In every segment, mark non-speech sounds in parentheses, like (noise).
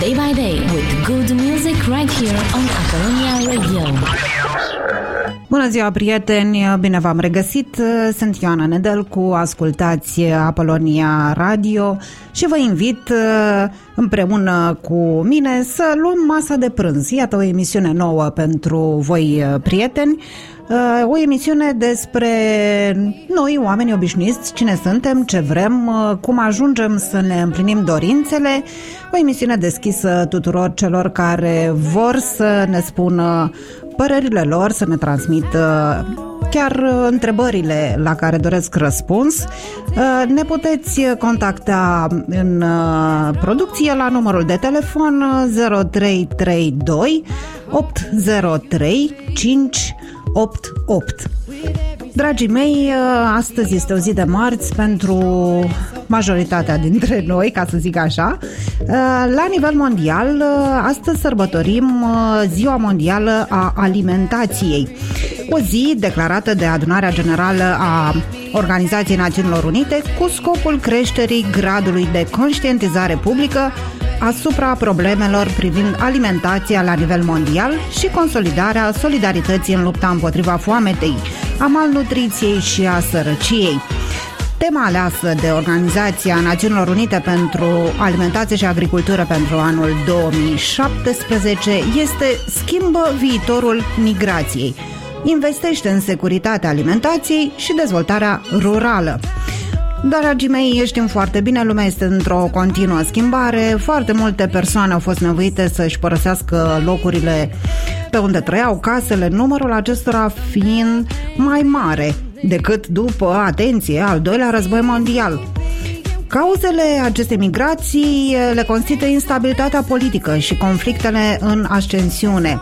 day by day with good music right here on Apollonia Radio. Bună ziua, prieteni! Bine v-am regăsit! Sunt Ioana Nedelcu, ascultați Apolonia Radio și vă invit împreună cu mine să luăm masa de prânz. Iată o emisiune nouă pentru voi, prieteni. O emisiune despre noi, oameni obișnuiți, cine suntem, ce vrem, cum ajungem să ne împlinim dorințele. O emisiune deschisă tuturor celor care vor să ne spună părerile lor, să ne transmită chiar întrebările la care doresc răspuns. Ne puteți contacta în producție la numărul de telefon 0332 803 588. Dragii mei, astăzi este o zi de marți pentru majoritatea dintre (laughs) noi, ca să zic așa. La nivel mondial, astăzi sărbătorim Ziua Mondială a Alimentației, o zi declarată de Adunarea Generală a Organizației Națiunilor Unite cu scopul creșterii gradului de conștientizare publică asupra problemelor privind alimentația la nivel mondial și consolidarea solidarității în lupta împotriva foametei, a malnutriției și a sărăciei. Tema aleasă de Organizația Națiunilor Unite pentru Alimentație și Agricultură pentru anul 2017 este Schimbă viitorul migrației. Investește în securitatea alimentației și dezvoltarea rurală. Dragii mei, știm foarte bine, lumea este într-o continuă schimbare, foarte multe persoane au fost nevoite să-și părăsească locurile pe unde trăiau, casele, numărul acestora fiind mai mare decât după, atenție, al doilea război mondial. Cauzele acestei migrații le constituie instabilitatea politică și conflictele în ascensiune.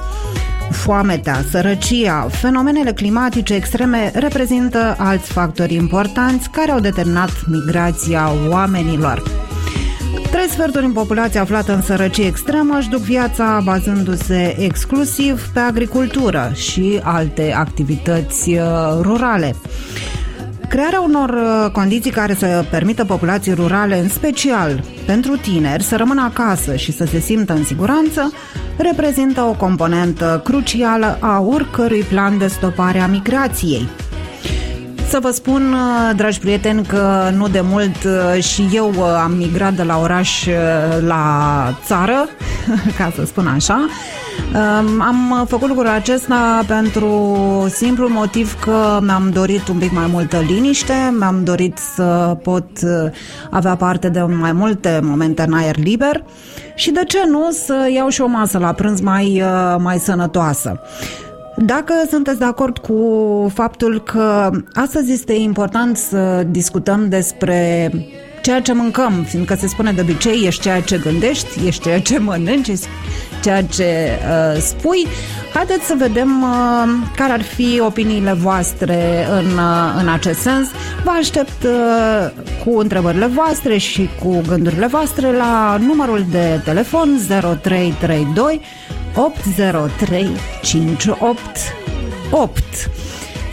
Foametea, sărăcia, fenomenele climatice extreme reprezintă alți factori importanți care au determinat migrația oamenilor. Trei sferturi în populație aflată în sărăcie extremă își duc viața bazându-se exclusiv pe agricultură și alte activități uh, rurale. Crearea unor uh, condiții care să permită populației rurale, în special pentru tineri, să rămână acasă și să se simtă în siguranță, reprezintă o componentă crucială a oricărui plan de stopare a migrației. Să vă spun, uh, dragi prieteni, că nu de mult uh, și eu am migrat de la oraș la țară, (laughs) ca să spun așa, am făcut lucrul acesta pentru simplul motiv că mi-am dorit un pic mai multă liniște, mi-am dorit să pot uh, avea parte de mai multe momente în aer liber și de ce nu să iau și o masă la prânz mai, uh, mai sănătoasă. Dacă sunteți de acord cu faptul că astăzi este important să discutăm despre ceea ce mâncăm, fiindcă se spune de obicei, ești ceea ce gândești, ești ceea ce mănânci, ceea ce uh, spui. Haideți să vedem uh, care ar fi opiniile voastre în, uh, în acest sens. Vă aștept uh, cu întrebările voastre și cu gândurile voastre la numărul de telefon 0332 803 588.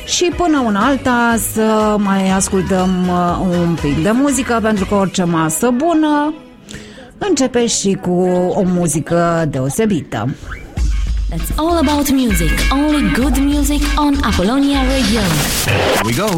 Și până una alta să mai ascultăm uh, un pic de muzică, pentru că orice masă bună începe și cu o muzică deosebită. That's all about music. Only good music on Apollonia Radio. Here we go.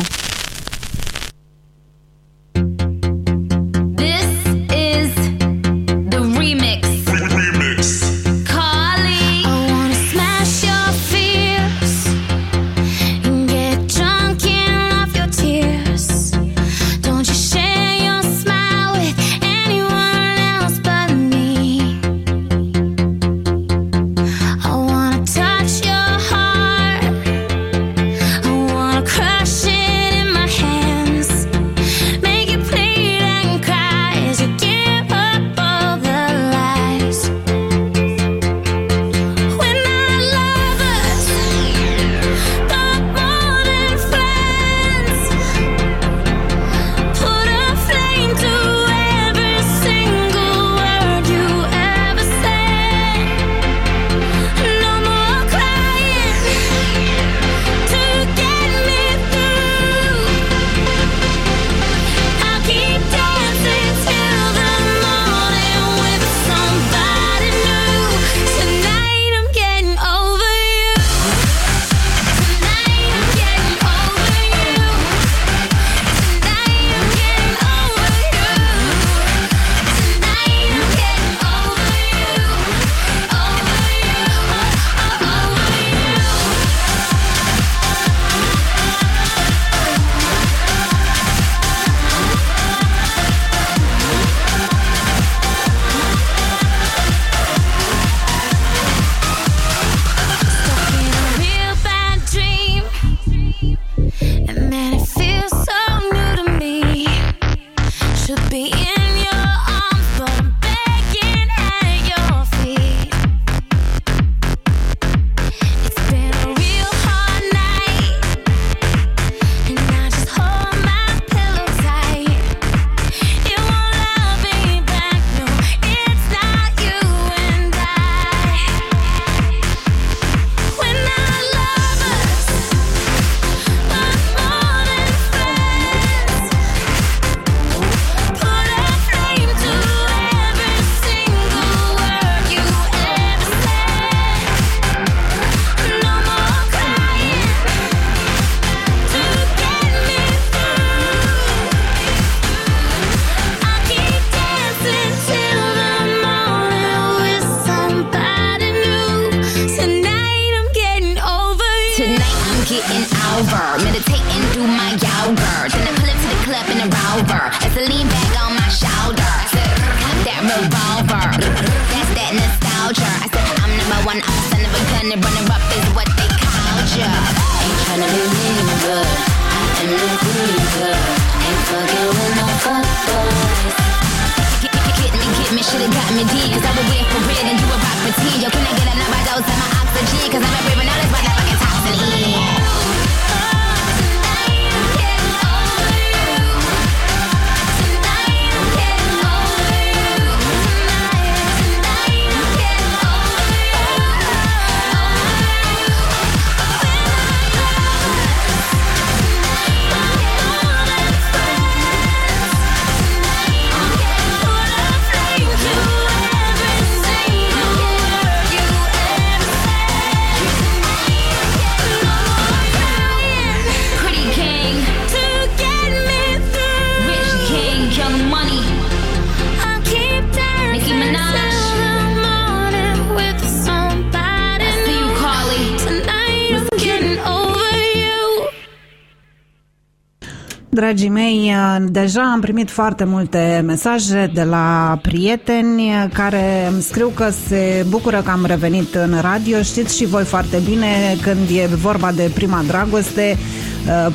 Dragii mei, deja am primit foarte multe mesaje de la prieteni care îmi scriu că se bucură că am revenit în radio. Știți și voi foarte bine când e vorba de prima dragoste,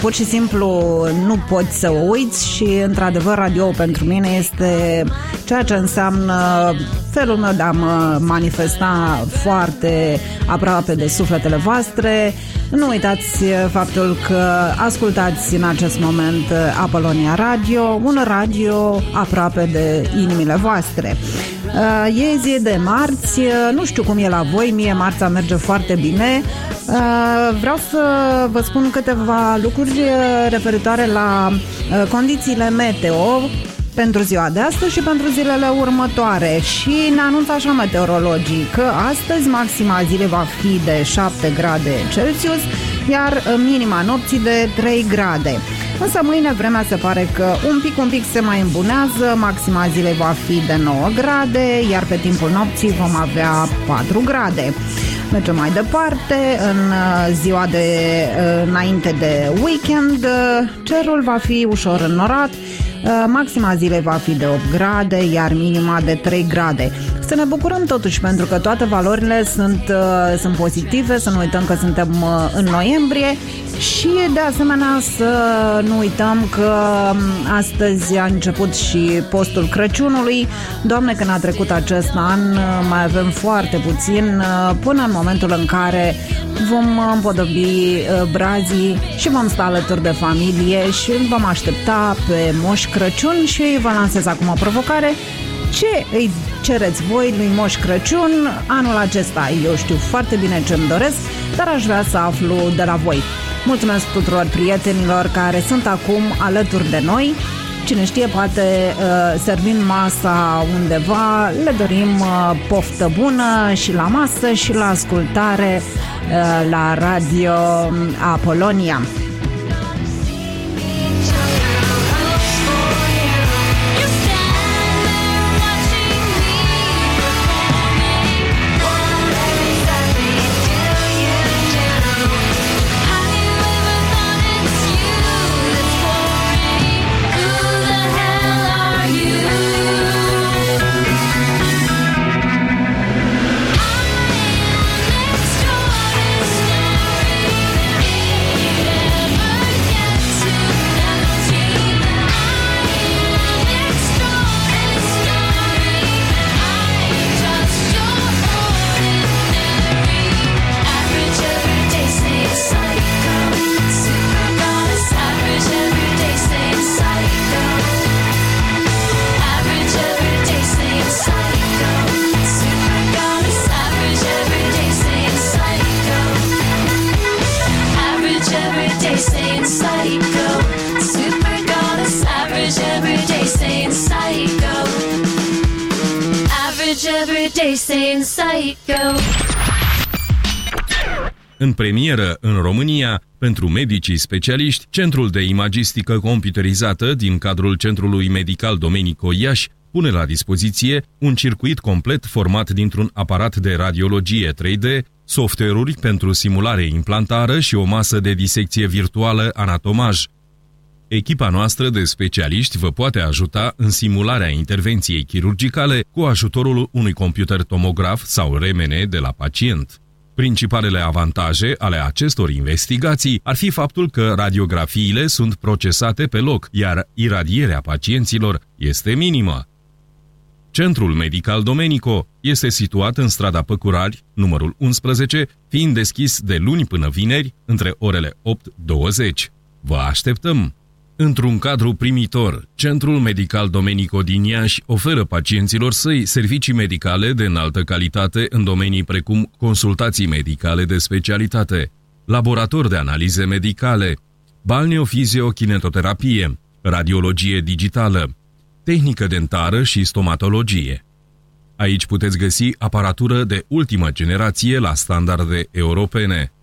pur și simplu nu poți să o uiți și într-adevăr radio pentru mine este ceea ce înseamnă felul meu de a mă manifesta foarte aproape de sufletele voastre. Nu uitați faptul că ascultați în acest moment Apolonia Radio, un radio aproape de inimile voastre. E zi de marți, nu știu cum e la voi, mie marța merge foarte bine. Vreau să vă spun câteva lucruri referitoare la condițiile meteo pentru ziua de astăzi și pentru zilele următoare și ne anunță așa meteorologii că astăzi maxima zilei va fi de 7 grade Celsius, iar minima nopții de 3 grade. Însă mâine vremea se pare că un pic, un pic se mai îmbunează, maxima zilei va fi de 9 grade, iar pe timpul nopții vom avea 4 grade. Mergem mai departe, în ziua de înainte de weekend, cerul va fi ușor înnorat, Maxima zilei va fi de 8 grade, iar minima de 3 grade. Să ne bucurăm totuși pentru că toate valorile sunt, sunt pozitive, să nu uităm că suntem în noiembrie și de asemenea să nu uităm că astăzi a început și postul Crăciunului. Doamne, când a trecut acest an, mai avem foarte puțin până în momentul în care vom împodobi brazii și vom sta alături de familie și vom aștepta pe Moș Crăciun și vă lansez acum o provocare. Ce îi cereți voi lui Moș Crăciun anul acesta? Eu știu foarte bine ce-mi doresc, dar aș vrea să aflu de la voi. Mulțumesc tuturor prietenilor care sunt acum alături de noi. Cine știe, poate uh, servind masa undeva, le dorim uh, poftă bună și la masă și la ascultare uh, la Radio Apolonia. Pentru medicii specialiști, Centrul de Imagistică Computerizată din cadrul Centrului Medical Domenico Iași pune la dispoziție un circuit complet format dintr-un aparat de radiologie 3D, software-uri pentru simulare implantară și o masă de disecție virtuală anatomaj. Echipa noastră de specialiști vă poate ajuta în simularea intervenției chirurgicale cu ajutorul unui computer tomograf sau RMN de la pacient. Principalele avantaje ale acestor investigații ar fi faptul că radiografiile sunt procesate pe loc, iar iradierea pacienților este minimă. Centrul Medical Domenico este situat în strada Păcurari, numărul 11, fiind deschis de luni până vineri, între orele 8-20. Vă așteptăm! Într-un cadru primitor, Centrul Medical Domenico din Iași oferă pacienților săi servicii medicale de înaltă calitate în domenii precum consultații medicale de specialitate, laborator de analize medicale, balneofiziokinetoterapie, radiologie digitală, tehnică dentară și stomatologie. Aici puteți găsi aparatură de ultimă generație la standarde europene –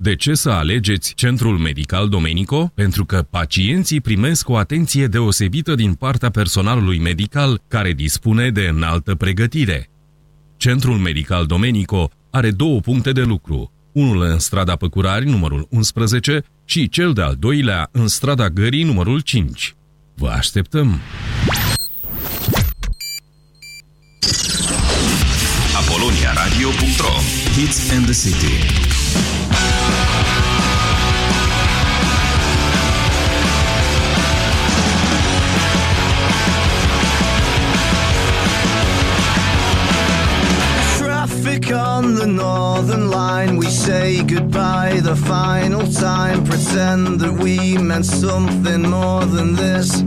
de ce să alegeți Centrul Medical Domenico? Pentru că pacienții primesc o atenție deosebită din partea personalului medical care dispune de înaltă pregătire. Centrul Medical Domenico are două puncte de lucru, unul în strada Păcurari, numărul 11, și cel de-al doilea în strada Gării, numărul 5. Vă așteptăm! apoloniaradio.ro Hits and the City on the northern line. We say goodbye the final time. Pretend that we meant something more than this.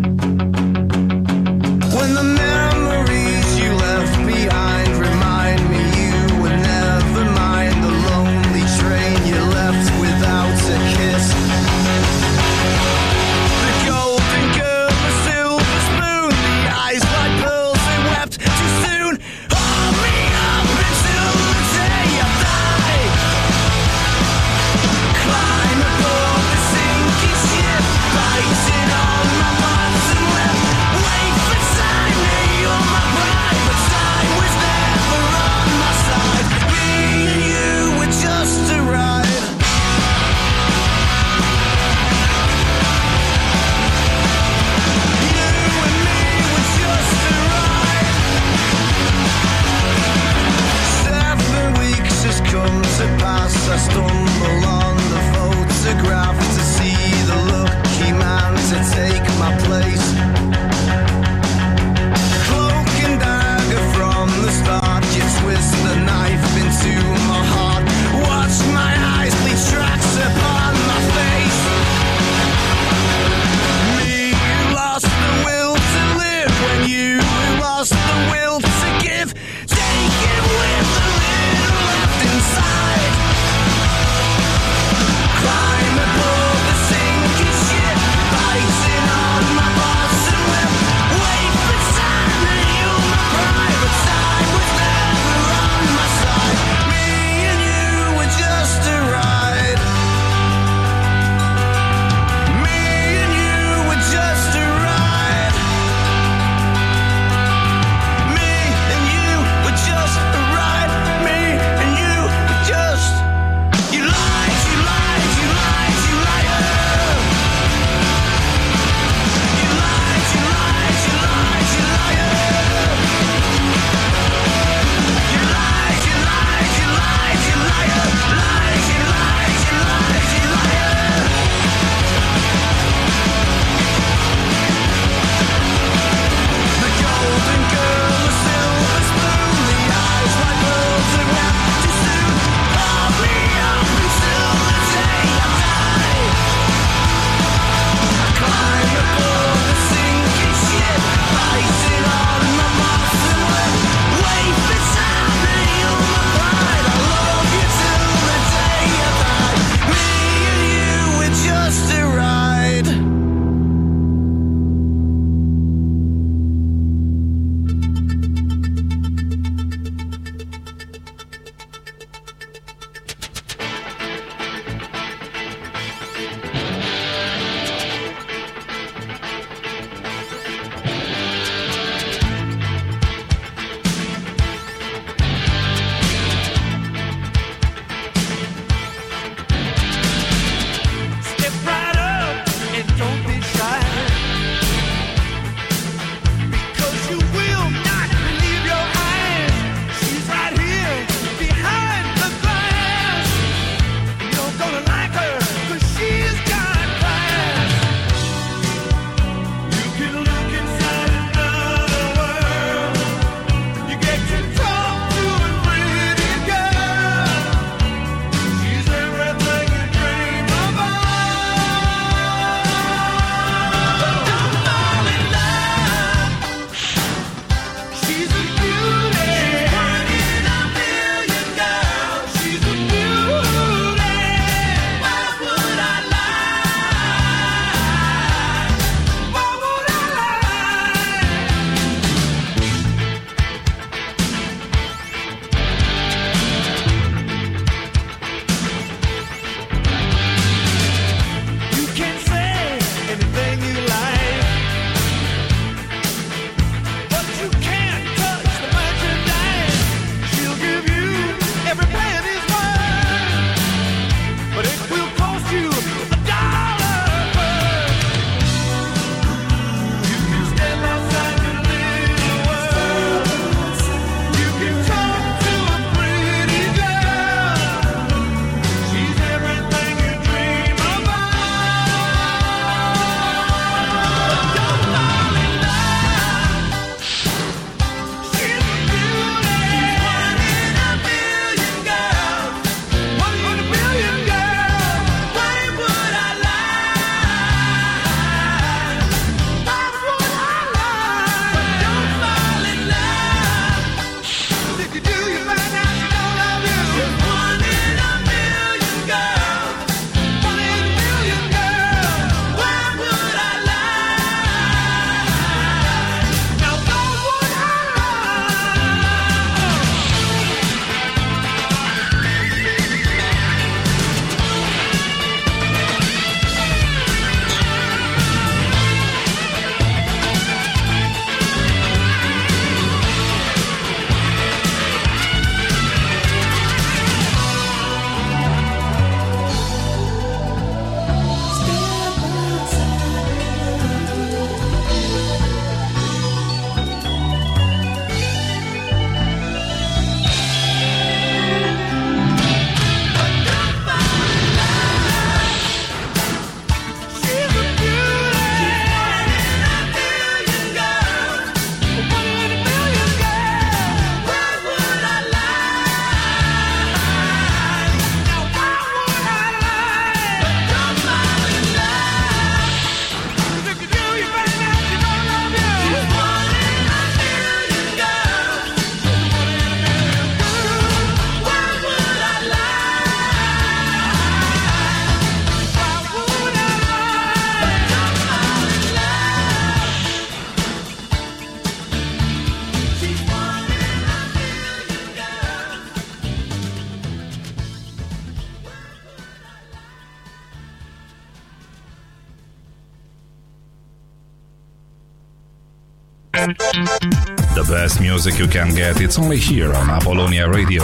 Music you can get, it's only here on Apollonia Radio.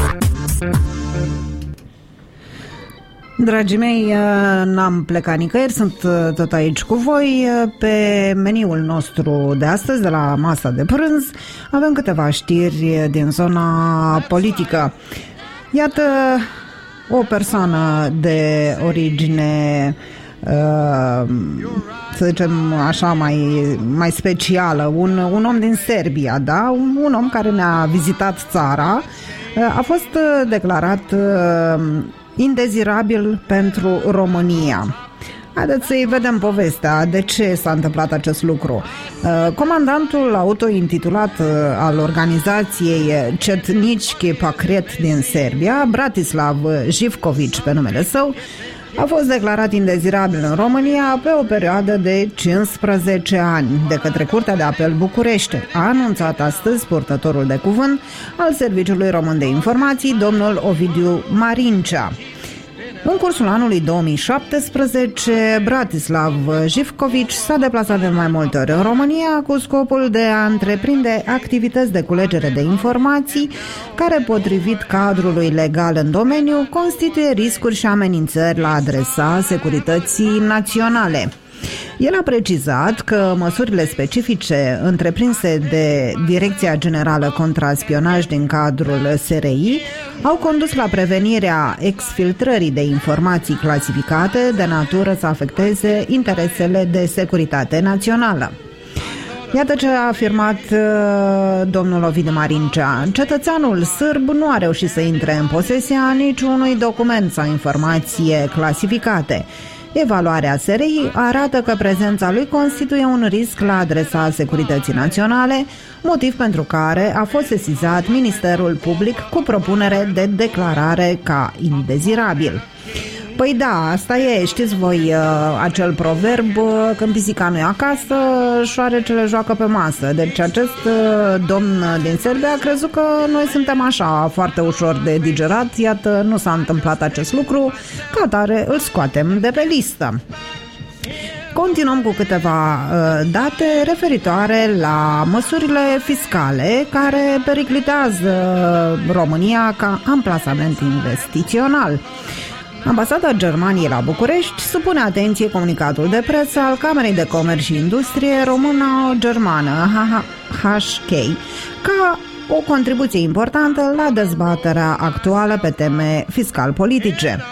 Dragii mei, uh, n-am plecat nicăieri, sunt uh, tot aici cu voi. Uh, Pe meniul nostru de astăzi, de la masa de prânz, avem câteva știri din zona politică. Iată o persoană de origine uh, să zicem așa mai, mai specială, un, un om din Serbia, da? un, un om care ne-a vizitat țara, uh, a fost uh, declarat uh, indezirabil pentru România. Haideți să-i vedem povestea, de ce s-a întâmplat acest lucru. Uh, Comandantul auto-intitulat uh, al organizației Cetnički Pakret din Serbia, Bratislav Živković pe numele său, a fost declarat indezirabil în România pe o perioadă de 15 ani de către Curtea de Apel București, a anunțat astăzi purtătorul de cuvânt al Serviciului Român de Informații, domnul Ovidiu Marincea. În cursul anului 2017, Bratislav Jivkovic s-a deplasat de mai multe ori în România cu scopul de a întreprinde activități de culegere de informații care, potrivit cadrului legal în domeniu, constituie riscuri și amenințări la adresa securității naționale. El a precizat că măsurile specifice întreprinse de Direcția Generală contra Spionaj din cadrul SRI au condus la prevenirea exfiltrării de informații clasificate de natură să afecteze interesele de securitate națională. Iată ce a afirmat uh, domnul Ovidiu Marincea. Cetățeanul sârb nu a reușit să intre în posesia niciunui document sau informație clasificate. Evaluarea SRI arată că prezența lui constituie un risc la adresa securității naționale, motiv pentru care a fost sesizat Ministerul Public cu propunere de declarare ca indezirabil. Păi da, asta e, știți voi uh, acel proverb, uh, când pisica nu e acasă, șoarecele joacă pe masă. Deci acest uh, domn din Serbia a crezut că noi suntem așa, foarte ușor de digerat, iată, nu s-a întâmplat acest lucru, ca atare îl scoatem de pe listă. Continuăm cu câteva uh, date referitoare la măsurile fiscale care periclitează România ca amplasament investițional. Ambasada Germaniei la București supune atenție comunicatul de presă al Camerei de Comerț și Industrie Română-Germană HK ca o contribuție importantă la dezbaterea actuală pe teme fiscal-politice.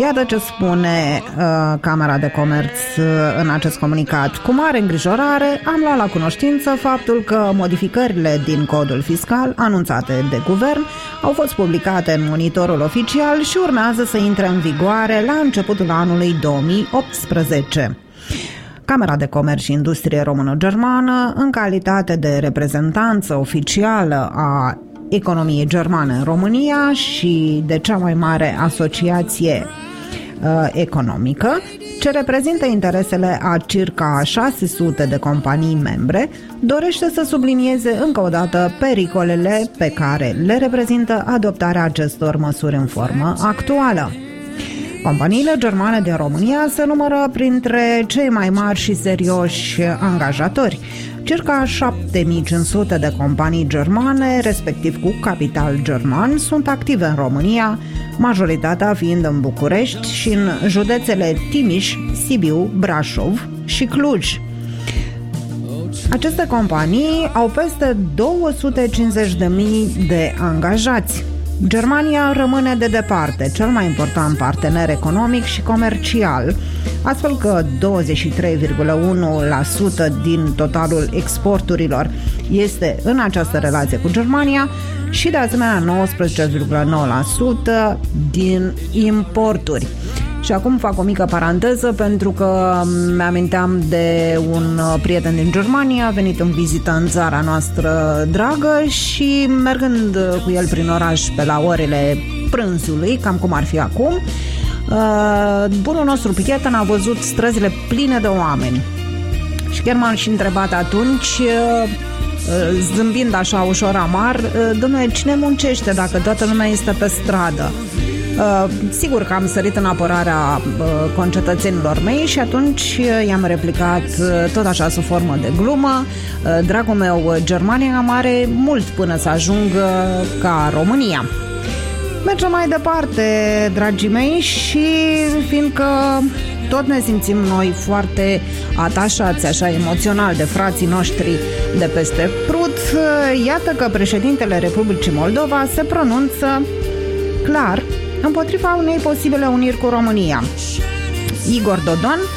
Iată ce spune uh, Camera de Comerț uh, în acest comunicat. Cu mare îngrijorare am luat la cunoștință faptul că modificările din codul fiscal anunțate de guvern au fost publicate în monitorul oficial și urmează să intre în vigoare la începutul anului 2018. Camera de Comerț și Industrie Română-Germană, în calitate de reprezentanță oficială a economiei germane în România și de cea mai mare asociație uh, economică, ce reprezintă interesele a circa 600 de companii membre, dorește să sublinieze încă o dată pericolele pe care le reprezintă adoptarea acestor măsuri în formă actuală. Companiile germane din România se numără printre cei mai mari și serioși angajatori. Circa 7500 de companii germane, respectiv cu capital german, sunt active în România, majoritatea fiind în București și în județele Timiș, Sibiu, Brașov și Cluj. Aceste companii au peste 250.000 de angajați. Germania rămâne de departe cel mai important partener economic și comercial, astfel că 23,1% din totalul exporturilor este în această relație cu Germania și de asemenea 19,9% din importuri. Și acum fac o mică paranteză pentru că mi-aminteam de un prieten din Germania, a venit în vizită în țara noastră dragă și mergând cu el prin oraș pe la orele prânzului, cam cum ar fi acum, uh, bunul nostru prieten a văzut străzile pline de oameni. Și chiar m-am și întrebat atunci, uh, zâmbind așa ușor amar, domnule, cine muncește dacă toată lumea este pe stradă? Uh, sigur că am sărit în apărarea uh, concetățenilor mei și atunci uh, i-am replicat uh, tot așa sub formă de glumă. Uh, dragul meu, uh, Germania mare mult până să ajungă ca România. Mergem mai departe, dragii mei, și fiindcă tot ne simțim noi foarte atașați, așa emoțional, de frații noștri de peste Prut, iată că președintele Republicii Moldova se pronunță clar împotriva unei posibile uniri cu România. Igor Dodon uh,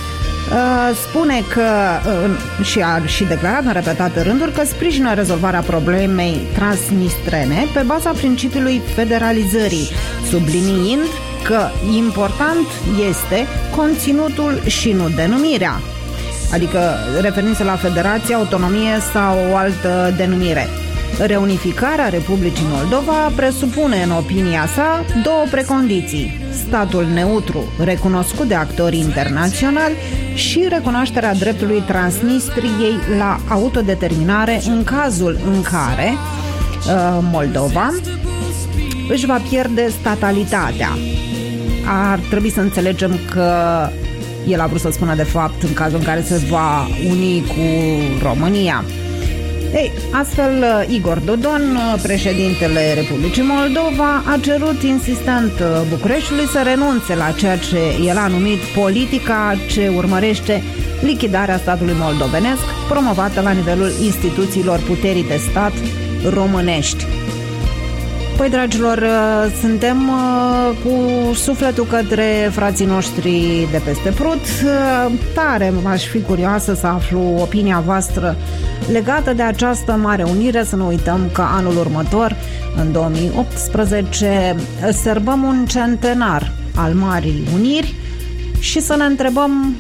spune că uh, și a și declarat în repetate rânduri că sprijină rezolvarea problemei transnistrene pe baza principiului federalizării, subliniind că important este conținutul și nu denumirea adică referință la federație, autonomie sau o altă denumire. Reunificarea Republicii Moldova presupune, în opinia sa, două precondiții. Statul neutru, recunoscut de actorii internaționali și recunoașterea dreptului Transnistriei la autodeterminare în cazul în care uh, Moldova își va pierde statalitatea. Ar trebui să înțelegem că el a vrut să spună de fapt în cazul în care se va uni cu România. Ei, astfel, Igor Dodon, președintele Republicii Moldova, a cerut insistent Bucureștiului să renunțe la ceea ce el a numit politica ce urmărește lichidarea statului moldovenesc, promovată la nivelul instituțiilor puterii de stat românești. Păi, dragilor, uh, suntem uh, cu sufletul către frații noștri de peste Prut. Uh, Tare aș fi curioasă să aflu opinia voastră legată de această mare unire. Să nu uităm că anul următor, în 2018, sărbăm un centenar al Marii Uniri și să ne întrebăm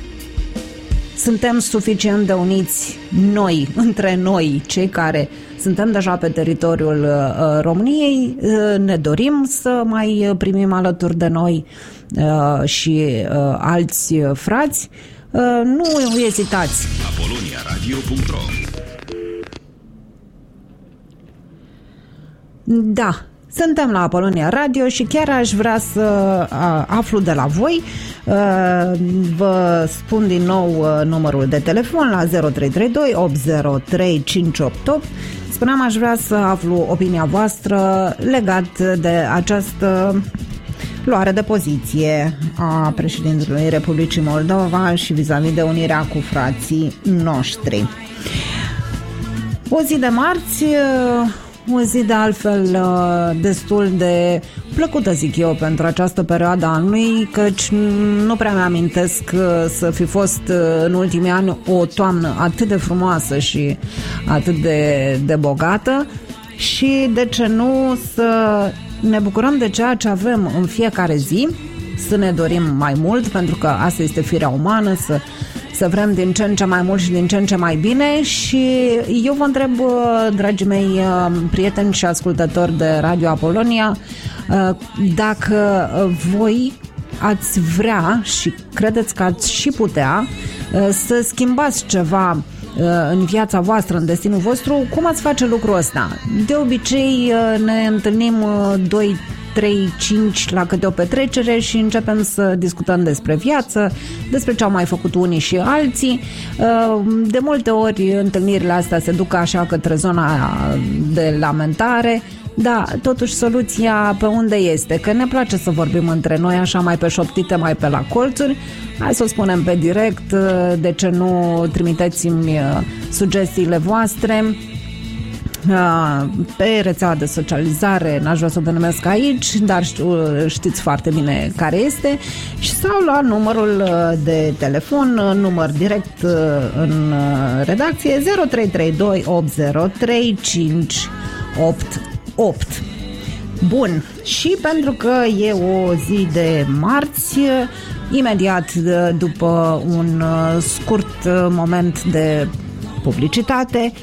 suntem suficient de uniți noi, între noi, cei care suntem deja pe teritoriul uh, României, uh, ne dorim să mai primim alături de noi uh, și uh, alți frați. Uh, nu ezitați! apoloniaradio.ro Da, suntem la Apolonia Radio și chiar aș vrea să a, aflu de la voi. A, vă spun din nou a, numărul de telefon la 0332 803 588. Spuneam, aș vrea să aflu opinia voastră legat de această luare de poziție a președintelui Republicii Moldova și vis-a-vis de unirea cu frații noștri. O zi de marți, o zi de altfel destul de plăcută, zic eu, pentru această perioadă a anului, căci nu prea mi-amintesc să fi fost în ultimii ani o toamnă atât de frumoasă și atât de, de bogată. Și, de ce nu, să ne bucurăm de ceea ce avem în fiecare zi, să ne dorim mai mult, pentru că asta este firea umană, să să vrem din ce în ce mai mult și din ce în ce mai bine și eu vă întreb, dragii mei prieteni și ascultători de Radio Apolonia, dacă voi ați vrea și credeți că ați și putea să schimbați ceva în viața voastră, în destinul vostru, cum ați face lucrul ăsta? De obicei ne întâlnim 2 3, 5 la câte o petrecere și începem să discutăm despre viață, despre ce au mai făcut unii și alții. De multe ori întâlnirile astea se duc așa către zona de lamentare, da, totuși soluția pe unde este? Că ne place să vorbim între noi așa mai pe șoptite, mai pe la colțuri. Hai să o spunem pe direct, de ce nu trimiteți-mi sugestiile voastre pe rețeaua de socializare, n-aș vrea să o denumesc aici, dar știu, știți foarte bine care este, și sau la numărul de telefon, număr direct în redacție 0332 803 588. Bun, și pentru că e o zi de marți, imediat după un scurt moment de publicitate,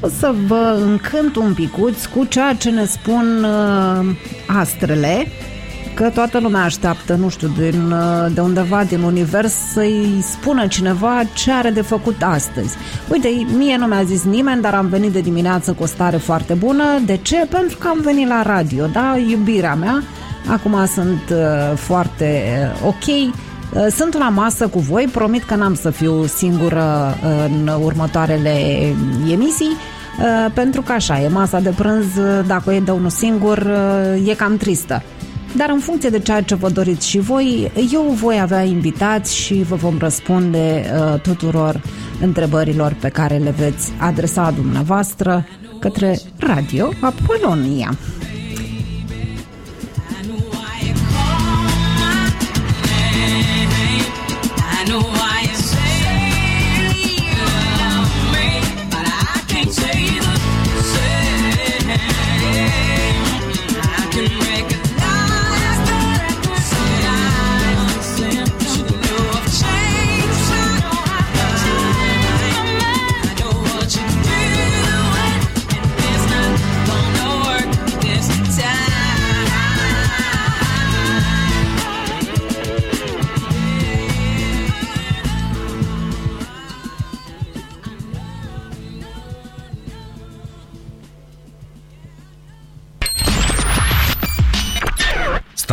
o să vă încânt un picuț cu ceea ce ne spun uh, astrele, că toată lumea așteaptă, nu știu, din, uh, de undeva din univers să-i spună cineva ce are de făcut astăzi. Uite, mie nu mi-a zis nimeni, dar am venit de dimineață cu o stare foarte bună. De ce? Pentru că am venit la radio, da? Iubirea mea Acum sunt uh, foarte uh, ok. Uh, Sunt la masă cu voi, promit că n-am să fiu singură uh, în următoarele emisii, uh, pentru că așa e, masa de prânz, uh, dacă o e de unul singur, uh, e cam tristă. Dar în funcție de ceea ce vă doriți și voi, eu voi avea invitați și vă vom răspunde uh, tuturor întrebărilor pe care le veți adresa dumneavoastră către Radio Apolonia.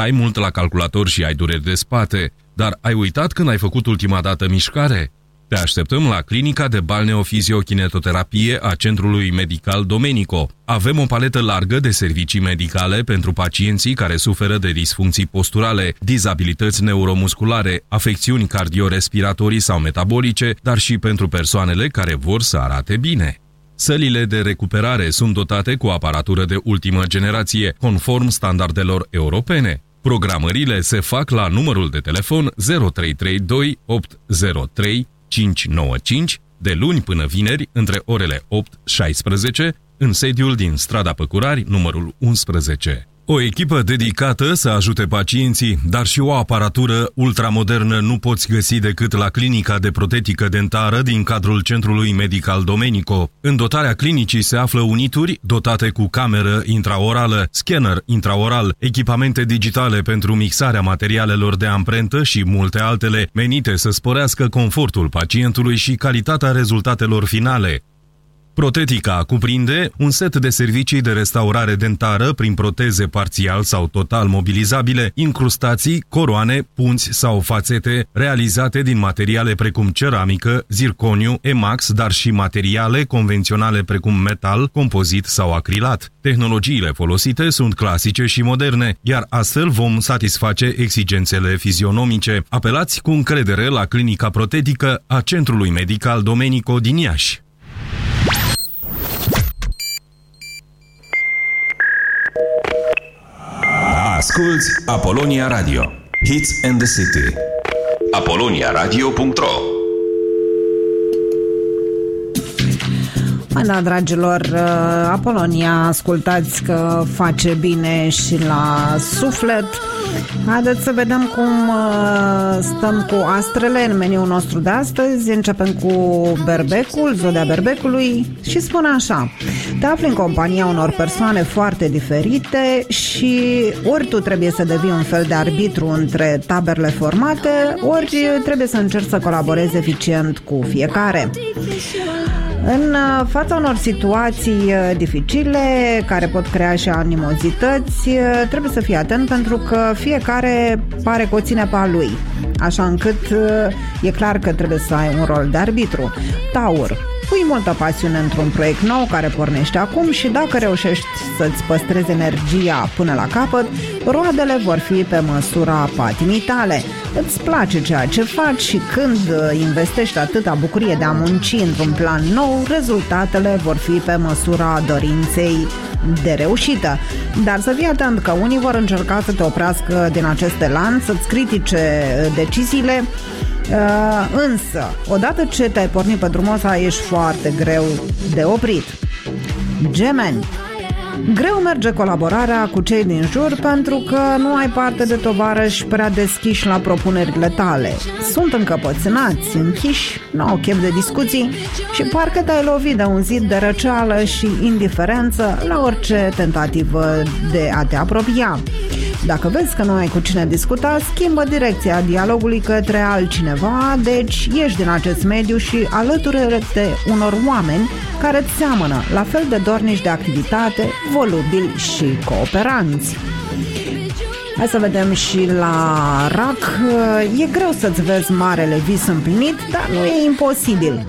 Stai mult la calculator și ai dureri de spate, dar ai uitat când ai făcut ultima dată mișcare? Te așteptăm la clinica de balneofiziokinetoterapie a Centrului Medical Domenico. Avem o paletă largă de servicii medicale pentru pacienții care suferă de disfuncții posturale, dizabilități neuromusculare, afecțiuni cardiorespiratorii sau metabolice, dar și pentru persoanele care vor să arate bine. Sălile de recuperare sunt dotate cu aparatură de ultimă generație, conform standardelor europene. Programările se fac la numărul de telefon 0332 803 595 de luni până vineri între orele 8-16 în sediul din strada Păcurari, numărul 11. O echipă dedicată să ajute pacienții, dar și o aparatură ultramodernă nu poți găsi decât la clinica de protetică dentară din cadrul Centrului Medical Domenico. În dotarea clinicii se află unituri dotate cu cameră intraorală, scanner intraoral, echipamente digitale pentru mixarea materialelor de amprentă și multe altele menite să sporească confortul pacientului și calitatea rezultatelor finale. Protetica cuprinde un set de servicii de restaurare dentară prin proteze parțial sau total mobilizabile, incrustații, coroane, punți sau fațete realizate din materiale precum ceramică, zirconiu, emax, dar și materiale convenționale precum metal, compozit sau acrilat. Tehnologiile folosite sunt clasice și moderne, iar astfel vom satisface exigențele fizionomice. Apelați cu încredere la clinica protetică a Centrului Medical Domenico din Iași. Asculți Apolonia Radio. Hits and the City. apoloniaradio.ro Da, dragilor, uh, Apolonia, ascultați că face bine și la suflet. Haideți să vedem cum uh, stăm cu astrele în meniul nostru de astăzi. Începem cu berbecul, zodia berbecului și spune așa. Te afli în compania unor persoane foarte diferite și ori tu trebuie să devii un fel de arbitru între taberele formate, ori trebuie să încerci să colaborezi eficient cu fiecare. În uh, fața unor situații uh, dificile care pot crea și animozități, uh, trebuie să fii atent pentru că fiecare pare că o ține pe a lui. Așa încât e clar că trebuie să ai un rol de arbitru. Taur, pui multă pasiune într-un proiect nou care pornește acum și dacă reușești să-ți păstrezi energia până la capăt, roadele vor fi pe măsura patimii tale. Îți place ceea ce faci și când investești atâta bucurie de a munci într-un plan nou, rezultatele vor fi pe măsura dorinței de reușită. Dar să fii atent că unii vor încerca să te oprească din acest elan, să-ți critique deciziile, Uh, însă, odată ce te-ai pornit pe drumul ăsta, ești foarte greu de oprit. Gemeni, Greu merge colaborarea cu cei din jur pentru că nu ai parte de tovarăși prea deschiși la propunerile tale. Sunt încăpățânați, închiși, nu au chef de discuții și parcă te-ai lovit de un zid de răceală și indiferență la orice tentativă de a te apropia. Dacă vezi că nu ai cu cine discuta, schimbă direcția dialogului către altcineva, deci ieși din acest mediu și alătură-te unor oameni care îți seamănă, la fel de dornici de activitate, volubili și cooperanți. Hai să vedem și la RAC. E greu să-ți vezi marele vis împlinit, dar nu e imposibil.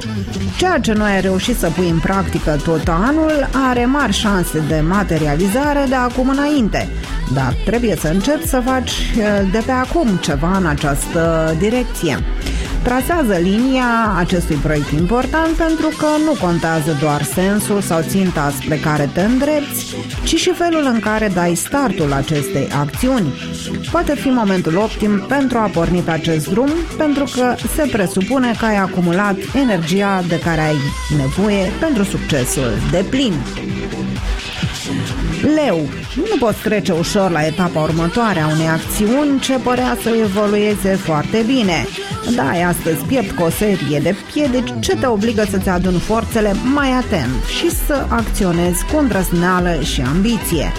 Ceea ce nu ai reușit să pui în practică tot anul are mari șanse de materializare de acum înainte. Dar trebuie să începi să faci eh, de pe acum ceva în această direcție. Trasează linia acestui proiect important pentru că nu contează doar sensul sau ținta spre care te îndrepți, ci și felul în care dai startul acestei acțiuni. Poate fi momentul optim pentru a porni pe acest drum, pentru că se presupune că ai acumulat energia de care ai nevoie pentru succesul de plin. Leu, nu poți trece ușor la etapa următoare a unei acțiuni ce părea să evolueze foarte bine. Dai astăzi piept cu o serie de piedici ce te obligă să-ți aduni forțele mai atent și să acționezi cu îndrăzneală și ambiție.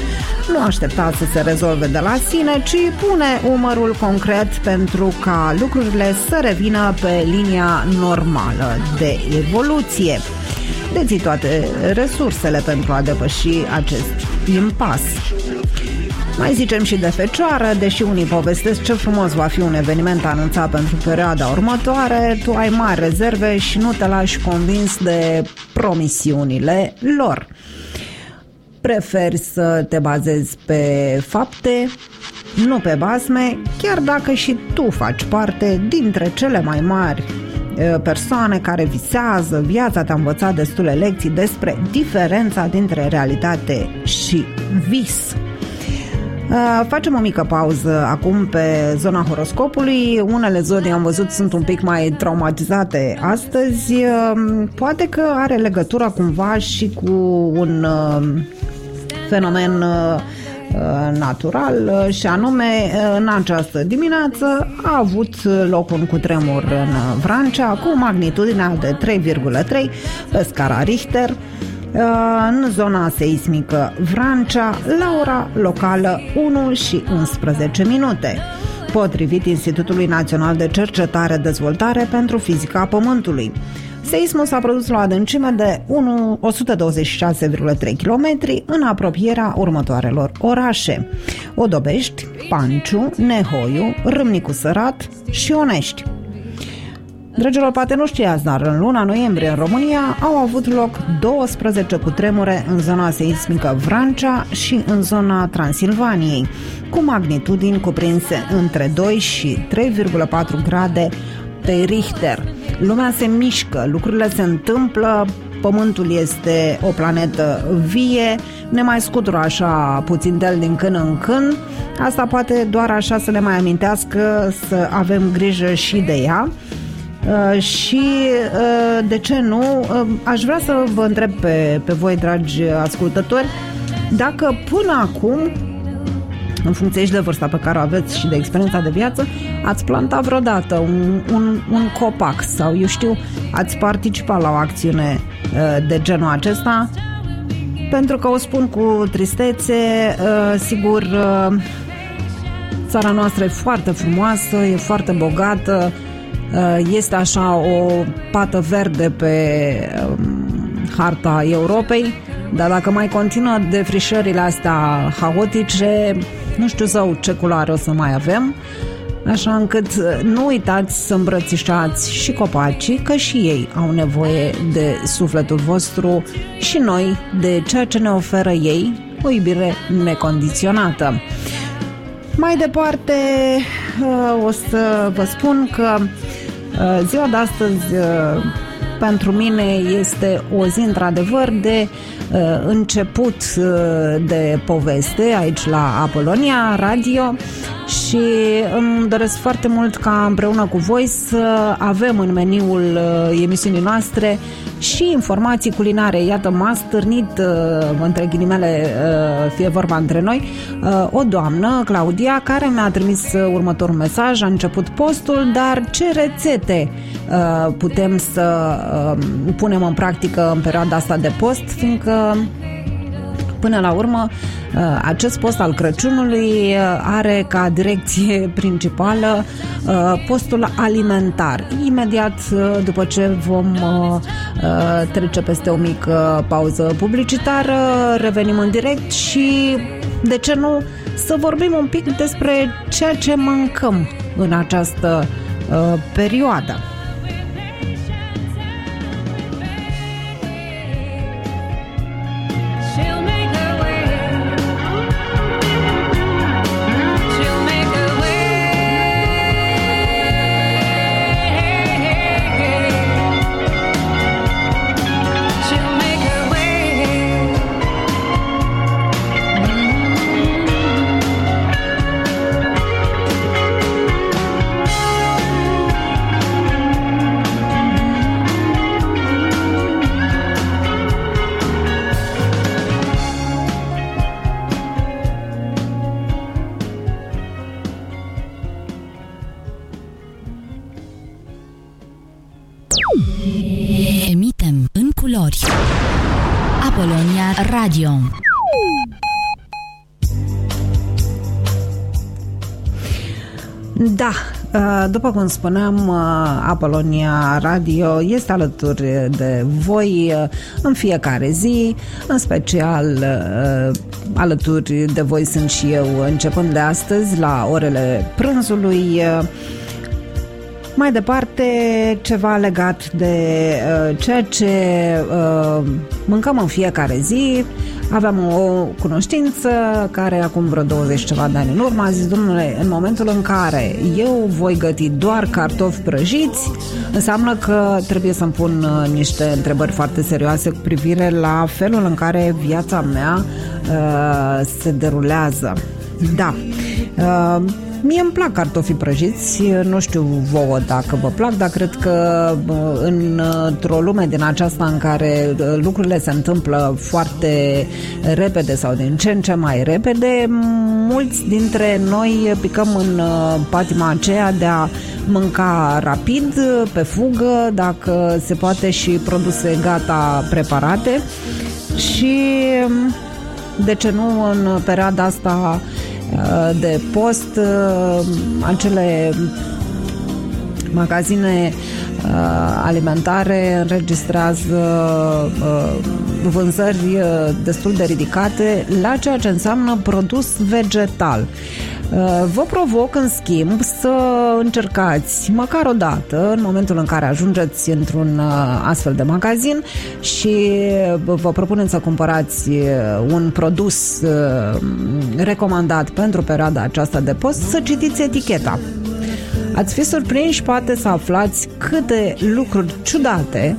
Nu aștepta să se rezolve de la sine, ci pune umărul concret pentru ca lucrurile să revină pe linia normală de evoluție. Deții toate resursele pentru a depăși acest impas. Mai zicem și de fecioară, deși unii povestesc ce frumos va fi un eveniment anunțat pentru perioada următoare, tu ai mari rezerve și nu te lași convins de promisiunile lor. Preferi să te bazezi pe fapte, nu pe basme, chiar dacă și tu faci parte dintre cele mai mari e, persoane care visează, viața te-a învățat destule lecții despre diferența dintre realitate și vis. Uh, Facem o mică pauză acum pe zona horoscopului. Unele zone am văzut sunt un pic mai traumatizate astăzi. Uh, Poate că are legătură cumva și cu un uh, fenomen uh, uh, natural uh, și anume uh, în această dimineață a avut loc un cutremur în uh, Vrancea cu magnitudinea de 3,3 pe scara Richter uh, în zona seismică Vrancea la ora locală 1 și 11 minute. Potrivit Institutului Național de Cercetare Dezvoltare pentru Fizica Pământului. Seismul s-a produs la o adâncime de 1 126,3 km în apropierea următoarelor orașe. Odobești, Panciu, Nehoiu, Râmnicu Sărat și Onești. Dragilor, poate nu știați, dar în luna noiembrie în România au avut loc 12 cutremure în zona seismică Vrancea și în zona Transilvaniei, cu magnitudini cuprinse între 2 și 3,4 grade pe Richter. Lumea se mișcă, lucrurile se întâmplă, Pământul este o planetă vie, ne mai scutură așa puțin de el din când în când. Asta poate doar așa să ne mai amintească să avem grijă și de ea. Uh, și uh, de ce nu, uh, aș vrea să vă întreb pe, pe voi, dragi ascultători, dacă până acum în funcție și de vârsta pe care o aveți și de experiența de viață, ați plantat vreodată un, un, un copac sau, eu știu, ați participat la o acțiune uh, de genul acesta, pentru că o spun cu tristețe, uh, sigur, uh, țara noastră e foarte frumoasă, e foarte bogată, uh, este așa o pată verde pe um, harta Europei, dar dacă mai continuă defrișările astea haotice, nu știu zău ce culoare o să mai avem, așa încât nu uitați să îmbrățișați și copacii, că și ei au nevoie de sufletul vostru și noi de ceea ce ne oferă ei, o iubire necondiționată. Mai departe, uh, o să vă spun că uh, ziua de astăzi uh, pentru mine este o zi într-adevăr de uh, început uh, de poveste aici la Apolonia Radio și îmi doresc foarte mult ca împreună cu voi să avem în meniul uh, emisiunii noastre și informații culinare. Iată, m-a stârnit, uh, între ghilimele, uh, fie vorba între noi, uh, o doamnă, Claudia, care mi-a trimis uh, următorul mesaj, a început postul, dar ce rețete uh, putem să uh, punem în practică în perioada asta de post, fiindcă Până la urmă, uh, acest post al Crăciunului uh, are ca direcție (laughs) principală uh, postul alimentar. Imediat după ce vom trece peste o mică pauză publicitară, revenim în direct și, de ce nu, să vorbim un pic despre ceea ce mâncăm în această uh, perioadă. După cum spuneam, uh, Apolonia Radio este alături de voi uh, în fiecare zi, în special uh, alături de voi sunt și eu începând de astăzi la orele prânzului. Uh, Mai departe, ceva legat de uh, ceea ce uh, mâncăm în fiecare zi. Aveam o cunoștință care acum vreo 20 ceva de ani în urmă a zis, domnule, în momentul în care eu voi găti doar cartofi prăjiți, înseamnă că trebuie să-mi pun uh, niște întrebări foarte serioase cu privire la felul în care viața mea uh, se derulează. Da. Uh, Mie îmi plac cartofii prăjiți, nu știu vouă dacă vă plac, dar cred că bă, într-o lume din aceasta în care uh, lucrurile se întâmplă foarte repede sau din ce în ce mai repede, mulți dintre noi picăm în uh, patima aceea de a mânca rapid, pe fugă, dacă se poate și produse gata preparate. Și de ce nu în perioada asta uh, de post uh, acele magazine uh, alimentare înregistrează uh, vânzări uh, destul de ridicate la ceea ce înseamnă produs vegetal. Uh, Vă provoc, în schimb, să încercați măcar o dată, în momentul în care ajungeți într-un uh, astfel de magazin și vă propunem să cumpărați uh, un produs uh, recomandat pentru perioada aceasta de post, să citiți eticheta. Ați fi surprinși poate să aflați câte lucruri ciudate,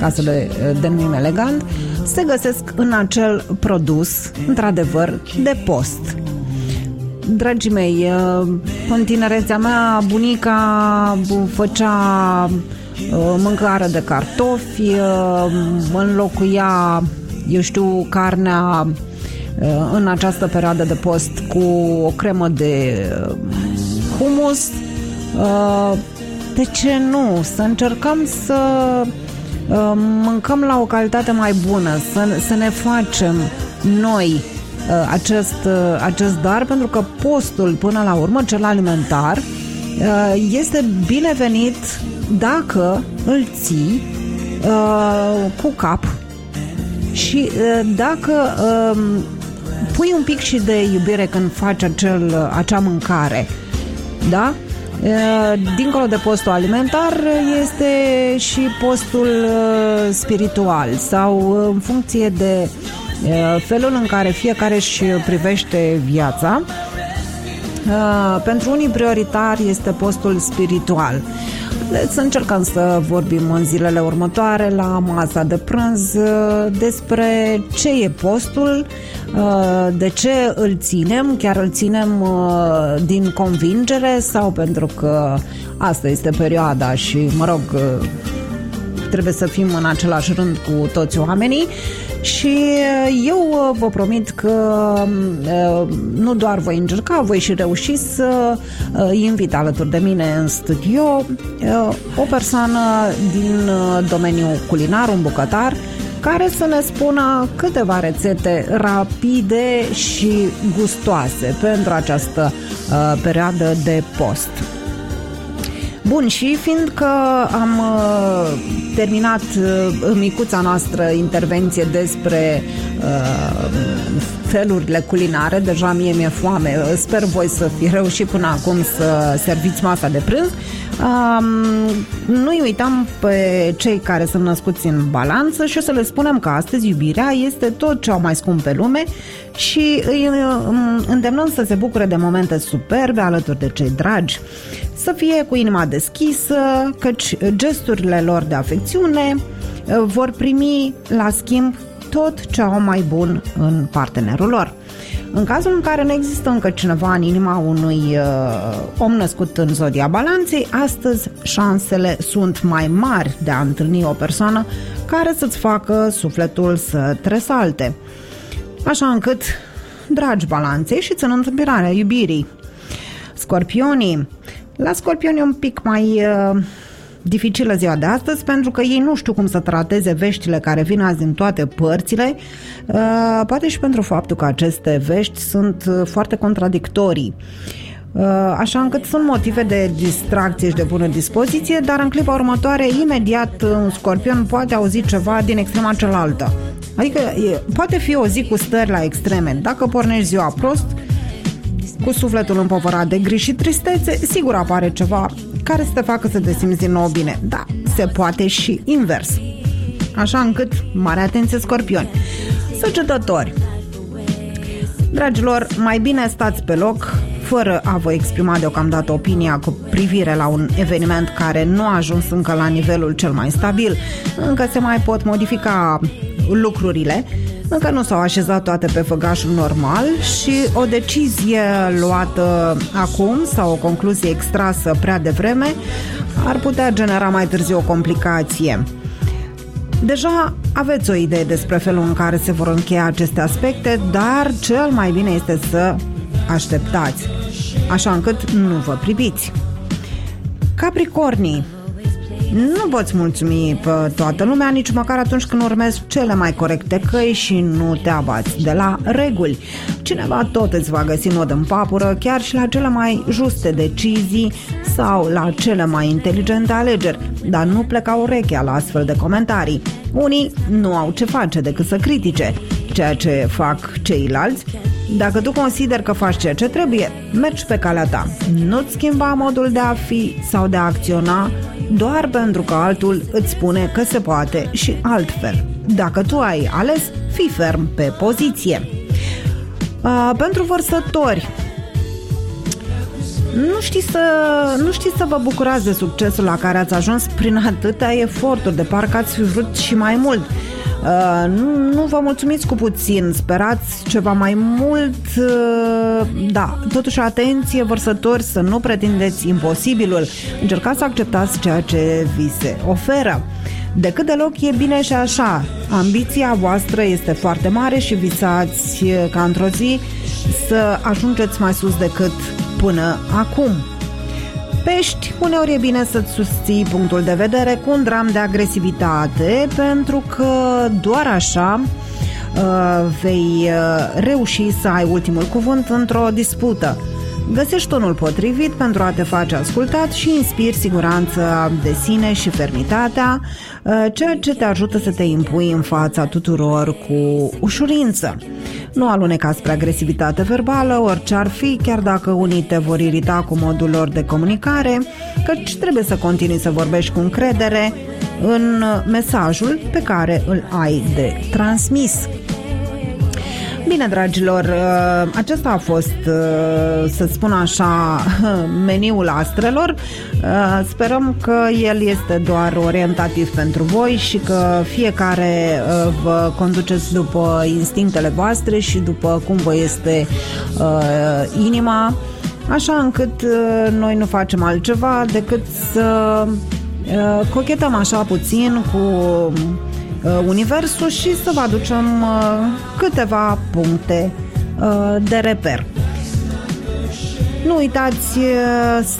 ca să le uh, denumim elegant, se găsesc în acel produs, într-adevăr, de post. Dragii mei, uh, în tinerețea mea, bunica bu- făcea uh, mâncare de cartofi, uh, înlocuia, eu știu, carnea uh, în această perioadă de post cu o cremă de uh, humus. Uh, De ce nu? Să încercăm să uh, mâncăm la o calitate mai bună, să, să ne facem noi uh, acest, uh, acest dar, pentru că postul, până la urmă, cel alimentar, uh, este binevenit dacă îl ții uh, cu cap și uh, dacă uh, pui un pic și de iubire când faci acel, acea mâncare, da? Uh, Dincolo de postul alimentar este și postul uh, spiritual sau uh, în funcție de uh, felul în care fiecare își privește viața. Uh, Pentru unii prioritar este postul spiritual. Deci să încercăm să vorbim în zilele următoare la masa de prânz uh, despre ce e postul, uh, de ce îl ținem, chiar îl ținem uh, din convingere sau pentru că asta este perioada și, mă rog, uh, trebuie să fim în același rând cu toți oamenii și uh, eu uh, vă promit că uh, nu doar voi încerca, voi și reuși să uh, invit alături de mine în studio uh, o persoană din uh, domeniul culinar, un bucătar, care să ne spună câteva rețete rapide și gustoase pentru această uh, perioadă de post. Bun, și fiindcă am uh, terminat uh, micuța noastră intervenție despre uh, felurile culinare, deja mie mi-e foame, sper voi să fi reușit până acum să serviți masa de prânz, um, nu-i uitam pe cei care sunt născuți în balanță și o să le spunem că astăzi iubirea este tot cea mai scump pe lume și îi um, îndemnăm să se bucure de momente superbe alături de cei dragi, să fie cu inima deschisă, căci gesturile lor de afecțiune uh, vor primi la schimb tot ce au mai bun în partenerul lor. În cazul în care nu există încă cineva în inima unui uh, om născut în zodia balanței, astăzi șansele sunt mai mari de a întâlni o persoană care să-ți facă sufletul să tresalte. Așa încât, dragi balanței și țin întâmpinarea iubirii. Scorpionii. La scorpioni e un pic mai uh, dificilă ziua de astăzi pentru că ei nu știu cum să trateze veștile care vin azi din toate părțile, uh, poate și pentru faptul că aceste vești sunt uh, foarte contradictorii. Uh, Așa încât sunt motive de distracție și de bună dispoziție, dar în clipa următoare, imediat, un scorpion poate auzi ceva din extrema cealaltă. Adică e, poate fi o zi cu stări la extreme. Dacă pornești ziua prost, cu sufletul împovărat de griji și tristețe, sigur apare ceva care să te facă să te simți din nou bine. Da, se poate și invers. Așa încât, mare atenție scorpioni. Săgetători. Dragilor, mai bine stați pe loc, fără a vă exprima deocamdată opinia cu privire la un eveniment care nu a ajuns încă la nivelul cel mai stabil, încă se mai pot modifica lucrurile, încă nu s-au așezat toate pe făgașul normal și o decizie luată acum sau o concluzie extrasă prea devreme ar putea genera mai târziu o complicație. Deja aveți o idee despre felul în care se vor încheia aceste aspecte, dar cel mai bine este să așteptați, așa încât nu vă priviți. Capricornii nu poți mulțumi pe toată lumea, nici măcar atunci când urmezi cele mai corecte căi și nu te abați de la reguli. Cineva tot îți va găsi nod în papură, chiar și la cele mai juste decizii sau la cele mai inteligente alegeri, dar nu pleca urechea la astfel de comentarii. Unii nu au ce face decât să critique ceea ce fac ceilalți. Dacă tu consideri că faci ceea ce trebuie, mergi pe calea ta. Nu-ți schimba modul de a fi sau de a acționa doar pentru că altul îți spune că se poate și altfel. Dacă tu ai ales, fii ferm pe poziție. Uh, pentru vărsători, nu știți, să, nu știți să vă bucurați de succesul la care ați ajuns prin atâtea eforturi, de parcă ați fi vrut și mai mult. Uh, nu, nu vă mulțumiți cu puțin, sperați ceva mai mult, uh, da, totuși atenție vărsători să nu pretindeți imposibilul, încercați să acceptați ceea ce vi se oferă. De cât deloc e bine și așa, ambiția voastră este foarte mare și visați uh, ca într-o zi să ajungeți mai sus decât până acum. Pești, uneori e bine să-ți susții punctul de vedere cu un dram de agresivitate, pentru că doar așa uh, vei uh, reuși să ai ultimul cuvânt într-o dispută. Găsești tonul potrivit pentru a te face ascultat și inspiri siguranța de sine și fermitatea, uh, ceea ce te ajută să te impui în fața tuturor cu ușurință. Nu aluneca spre agresivitate verbală, orice ar fi, chiar dacă unii te vor irita cu modul lor de comunicare, căci trebuie să continui să vorbești cu încredere în mesajul pe care îl ai de transmis. Bine, dragilor, uh, acesta a fost, uh, să spun așa, (laughs) meniul astrelor. Uh, Sperăm că el este doar orientativ pentru voi și că fiecare vă conduceți după instinctele voastre și după cum vă este inima, așa încât noi nu facem altceva decât să cochetăm așa puțin cu uh, universul și să vă aducem uh, câteva puncte uh, de reper. Nu uitați uh,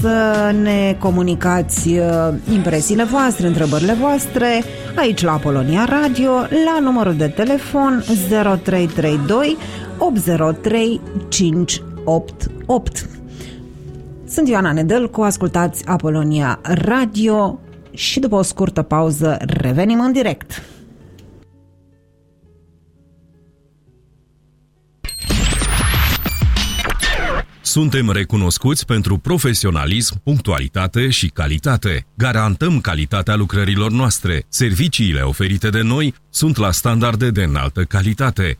să ne comunicați uh, impresiile voastre, întrebările voastre aici la Polonia Radio la numărul de telefon 0332 803 588. Sunt Ioana Nedelcu, ascultați Apolonia Radio și după o scurtă pauză revenim în direct. Suntem recunoscuți pentru profesionalism, punctualitate și calitate. Garantăm calitatea lucrărilor noastre. Serviciile oferite de noi sunt la standarde de înaltă calitate.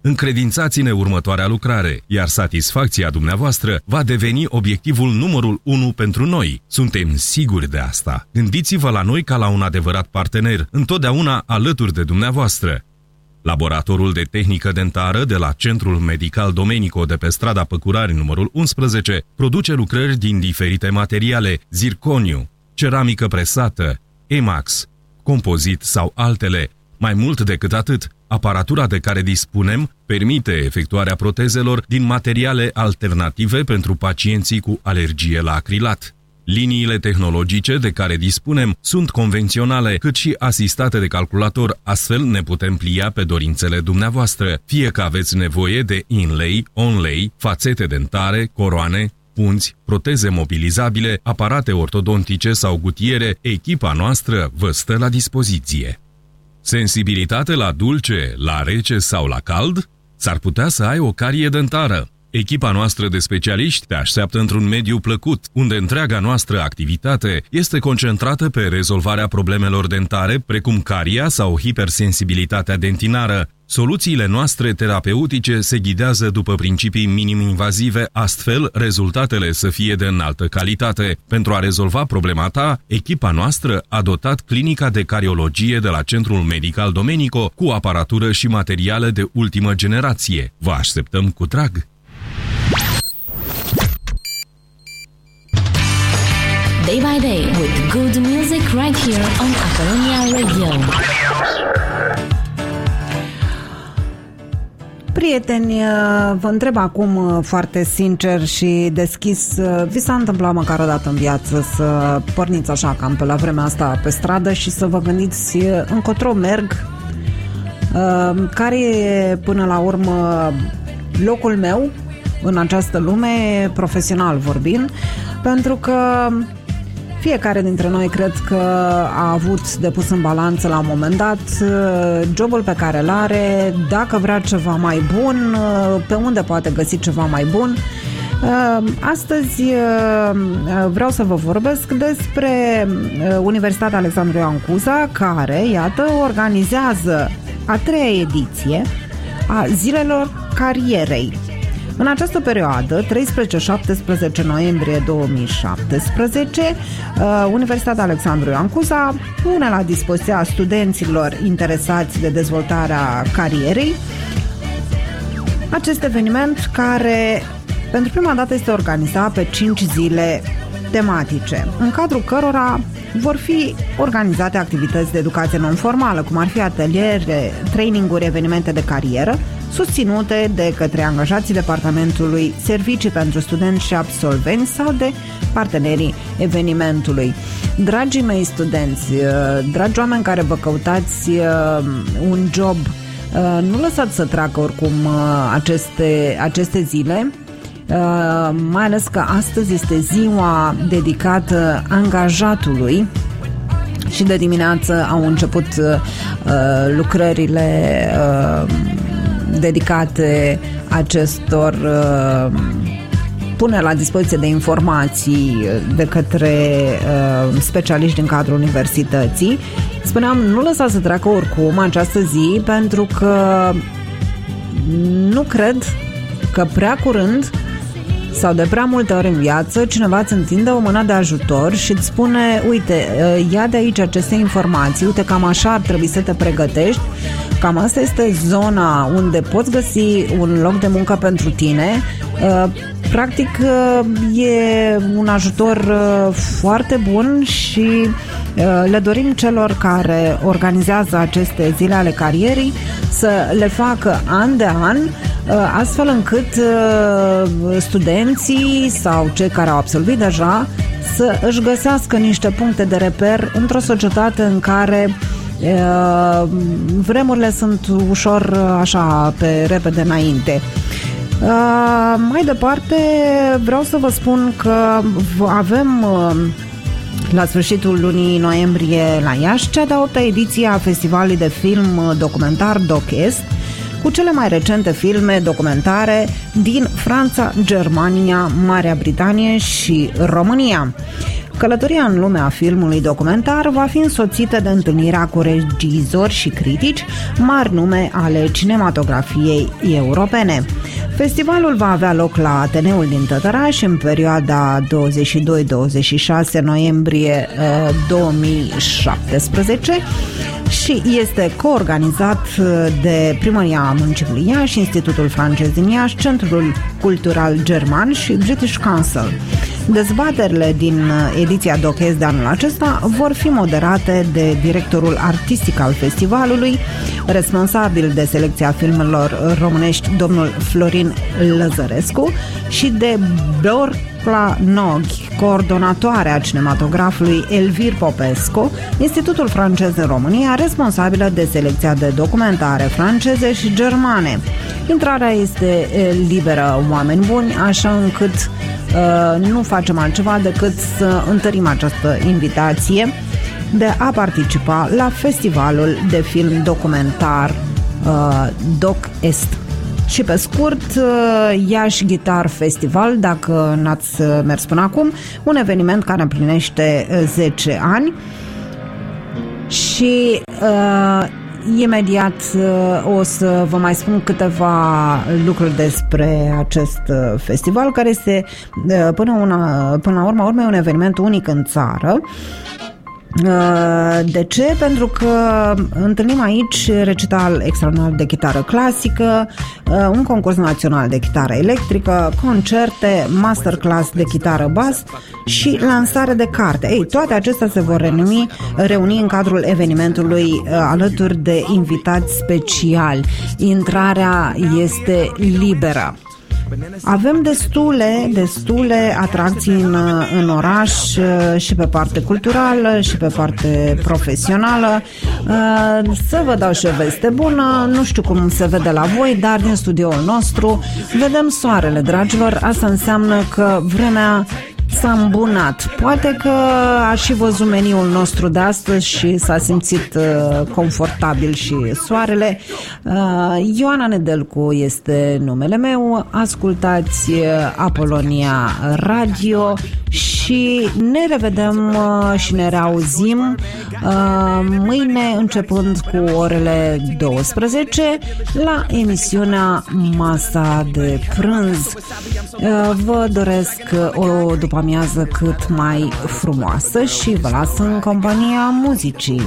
Încredințați-ne următoarea lucrare, iar satisfacția dumneavoastră va deveni obiectivul numărul 1 pentru noi. Suntem siguri de asta. Gândiți-vă la noi ca la un adevărat partener, întotdeauna alături de dumneavoastră. Laboratorul de tehnică dentară de la Centrul Medical Domenico de pe strada Păcurari numărul 11 produce lucrări din diferite materiale, zirconiu, ceramică presată, emax, compozit sau altele. Mai mult decât atât, aparatura de care dispunem permite efectuarea protezelor din materiale alternative pentru pacienții cu alergie la acrilat. Liniile tehnologice de care dispunem sunt convenționale, cât și asistate de calculator, astfel ne putem plia pe dorințele dumneavoastră, fie că aveți nevoie de inlay, onlay, fațete dentare, coroane, punți, proteze mobilizabile, aparate ortodontice sau gutiere, echipa noastră vă stă la dispoziție. Sensibilitate la dulce, la rece sau la cald? S-ar putea să ai o carie dentară. Echipa noastră de specialiști te așteaptă într-un mediu plăcut, unde întreaga noastră activitate este concentrată pe rezolvarea problemelor dentare, precum caria sau hipersensibilitatea dentinară. Soluțiile noastre terapeutice se ghidează după principii minim-invazive, astfel rezultatele să fie de înaltă calitate. Pentru a rezolva problema ta, echipa noastră a dotat clinica de cariologie de la Centrul Medical Domenico cu aparatură și materiale de ultimă generație. Vă așteptăm cu drag! Day by day with good music right here on Apollonia Radio. Prieteni, uh, vă întreb acum uh, foarte sincer și deschis, uh, vi s-a întâmplat măcar o dată în viață să porniți așa cam pe la vremea asta pe stradă și să vă gândiți încotro merg, care e până la urmă locul meu în această lume, profesional vorbind, pentru că fiecare dintre noi cred că a avut de pus în balanță la un moment dat uh, jobul pe care îl are, dacă vrea ceva mai bun, uh, pe unde poate găsi ceva mai bun. Uh, Astăzi vreau să vă vorbesc despre Universitatea Alexandru Ioan Cuza, care, iată, organizează a treia ediție a Zilelor Carierei. În această perioadă, 13-17 noiembrie 2017, uh, Universitatea Alexandru Ioan Cuza pune la dispoziția studenților interesați de dezvoltarea carierei acest eveniment care pentru prima dată este organizat pe 5 zile tematice, în cadrul cărora vor fi organizate activități de educație non-formală, cum ar fi ateliere, traininguri, evenimente de carieră, susținute de către angajații departamentului Servicii pentru Studenți și Absolvenți sau de partenerii evenimentului. Dragii mei studenți, uh, dragi oameni care vă căutați uh, un job, uh, nu lăsați să treacă oricum aceste, aceste zile, mai ales că astăzi este ziua dedicată angajatului și de dimineață au început lucrările dedicate acestor uh, pune la dispoziție de informații de către uh, specialiști din cadrul universității. Spuneam, nu lăsați să treacă oricum această zi pentru că nu cred că prea curând sau de prea multe ori în viață cineva îți întinde o mână de ajutor și îți spune uite, uh, ia de aici aceste informații, uite cam așa ar trebui să te pregătești Cam asta este zona unde poți găsi un loc de muncă pentru tine. Uh, practic uh, e un ajutor uh, foarte bun și le dorim celor care organizează aceste zile ale carierii să le facă an de an astfel încât studenții sau cei care au absolvit deja să își găsească niște puncte de reper într-o societate în care Vremurile sunt ușor așa pe repede înainte. Uh, mai departe, vreau să vă spun că v- avem uh, la sfârșitul lunii noiembrie la Iași cea de-a opta ediție a Festivalului de Film uh, Documentar DocEst cu cele mai recente filme documentare din Franța, Germania, Marea Britanie și România. Călătoria în lumea filmului documentar va fi însoțită de întâlnirea cu regizori și critici, mari nume ale cinematografiei europene. Festivalul va avea loc la Ateneul din Tătăraș în perioada 22-26 noiembrie uh, 2017 și este coorganizat uh, de Primăria Municipiului Iași, Institutul Francez din Iași, Centrul Cultural German și British Council. Dezbaterile din uh, ediția Dochez de anul acesta vor fi moderate de directorul artistic al festivalului, responsabil de selecția filmelor românești, domnul Florin Lăzărescu, și de Borcla Noghi, coordonatoare a cinematografului Elvir Popescu, Institutul francez în România, responsabilă de selecția de documentare franceze și germane. Intrarea este e, liberă, oameni buni, așa încât uh, nu facem altceva decât să întărim această invitație de a participa la festivalul de film documentar uh, Doc Est. Și pe scurt, uh, Iași Guitar Festival, dacă n-ați uh, mers până acum, un eveniment care împlinește uh, 10 ani și uh, imediat uh, o să vă mai spun câteva lucruri despre acest uh, festival care este uh, până, una, până la urma urmei un eveniment unic în țară. Uh, De ce? Pentru că întâlnim aici recital extraordinar de chitară clasică, uh, un concurs național de chitară electrică, concerte, masterclass de chitară bas și lansare de carte. Ei, toate acestea se vor reuni, reuni în cadrul evenimentului uh, alături de invitați speciali. Intrarea este liberă. Avem destule, destule atracții în, în oraș uh, și pe parte culturală și pe parte profesională. Uh, Să vă dau și o veste bună, nu știu cum se vede la voi, dar din studioul nostru vedem soarele, dragilor. Asta înseamnă că vremea s-a îmbunat. Poate că a și văzut meniul nostru de astăzi și s-a simțit uh, confortabil și soarele. Uh, Ioana Nedelcu este numele meu. Ascultați uh, Apolonia Radio și ne revedem uh, și ne reauzim uh, mâine începând cu orele 12 la emisiunea Masa de Prânz. Uh, Vă doresc o după amiază cât mai frumoasă și vă las în compania muzicii.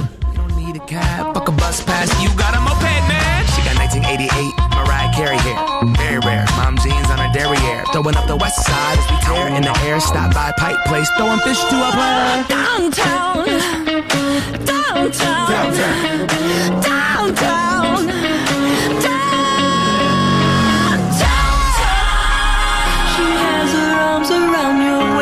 Throwing up the west side as we tear in the air. Stop by Pipe Place, throwing fish to a player. Downtown, downtown, downtown, downtown. She has her arms around your waist.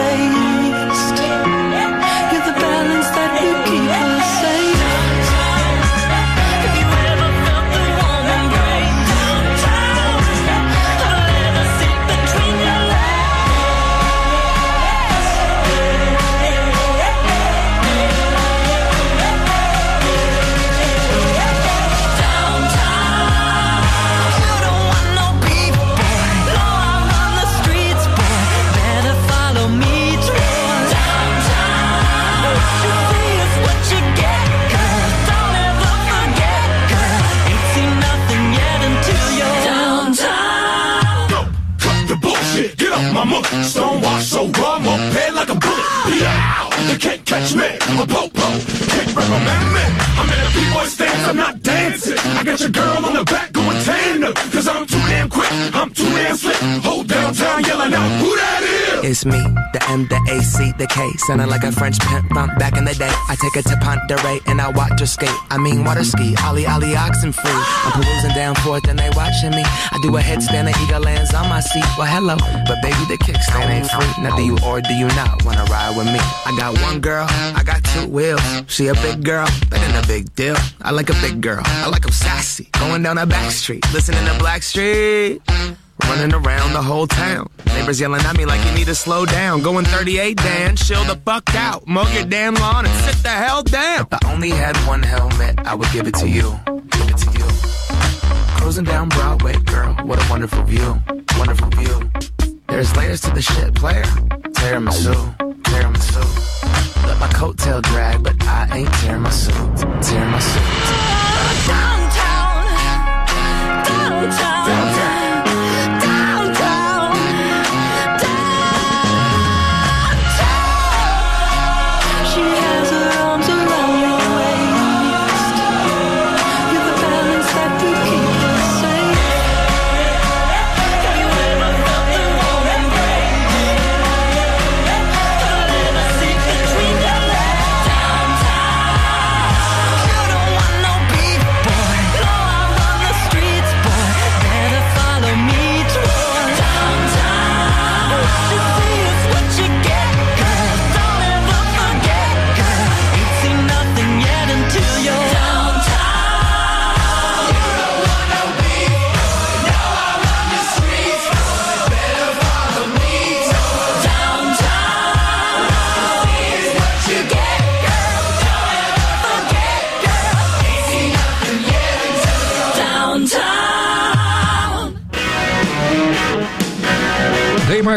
Off my so raw, I'm up like a bullet. Yow, they can't catch me. I'm a popo, can't reprimand me. I'm in a b-boy stance, I'm not dancing. I got your girl on the back Cause I'm too damn quick, I'm too damn slick. Hold downtown yelling out, who that is? It's me, the M, the A, C, the K. Sounding like a French pimp from back in the day. I take her to Ponderay and I watch her skate. I mean, water ski, Ollie, Ollie, oxen free. I'm perusing down forth and they watching me. I do a headstand, the eagle lands on my seat. Well, hello, but baby, the kickstand ain't free. Now, do you or do you not wanna ride with me? I got one girl, I got two wheels. She a big girl, that ain't a big deal. I like a big girl, I like like 'em sassy. Going down a back street, listening to Black Street. running around the whole town. Neighbors yelling at me like you need to slow down. Going 38, Dan, chill the fuck out. Mow your damn lawn and sit the hell down. If I only had one helmet, I would give it to you. Give it to you. Cruising down Broadway, girl, what a wonderful view. Wonderful view. There's layers to the shit, player. Tiramisu, tiramisu. Let my coattail drag, but I ain't tearing my suit. Tearing my suit. 挑战。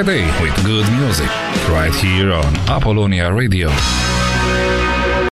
Day with good music, right here on Apollonia Radio.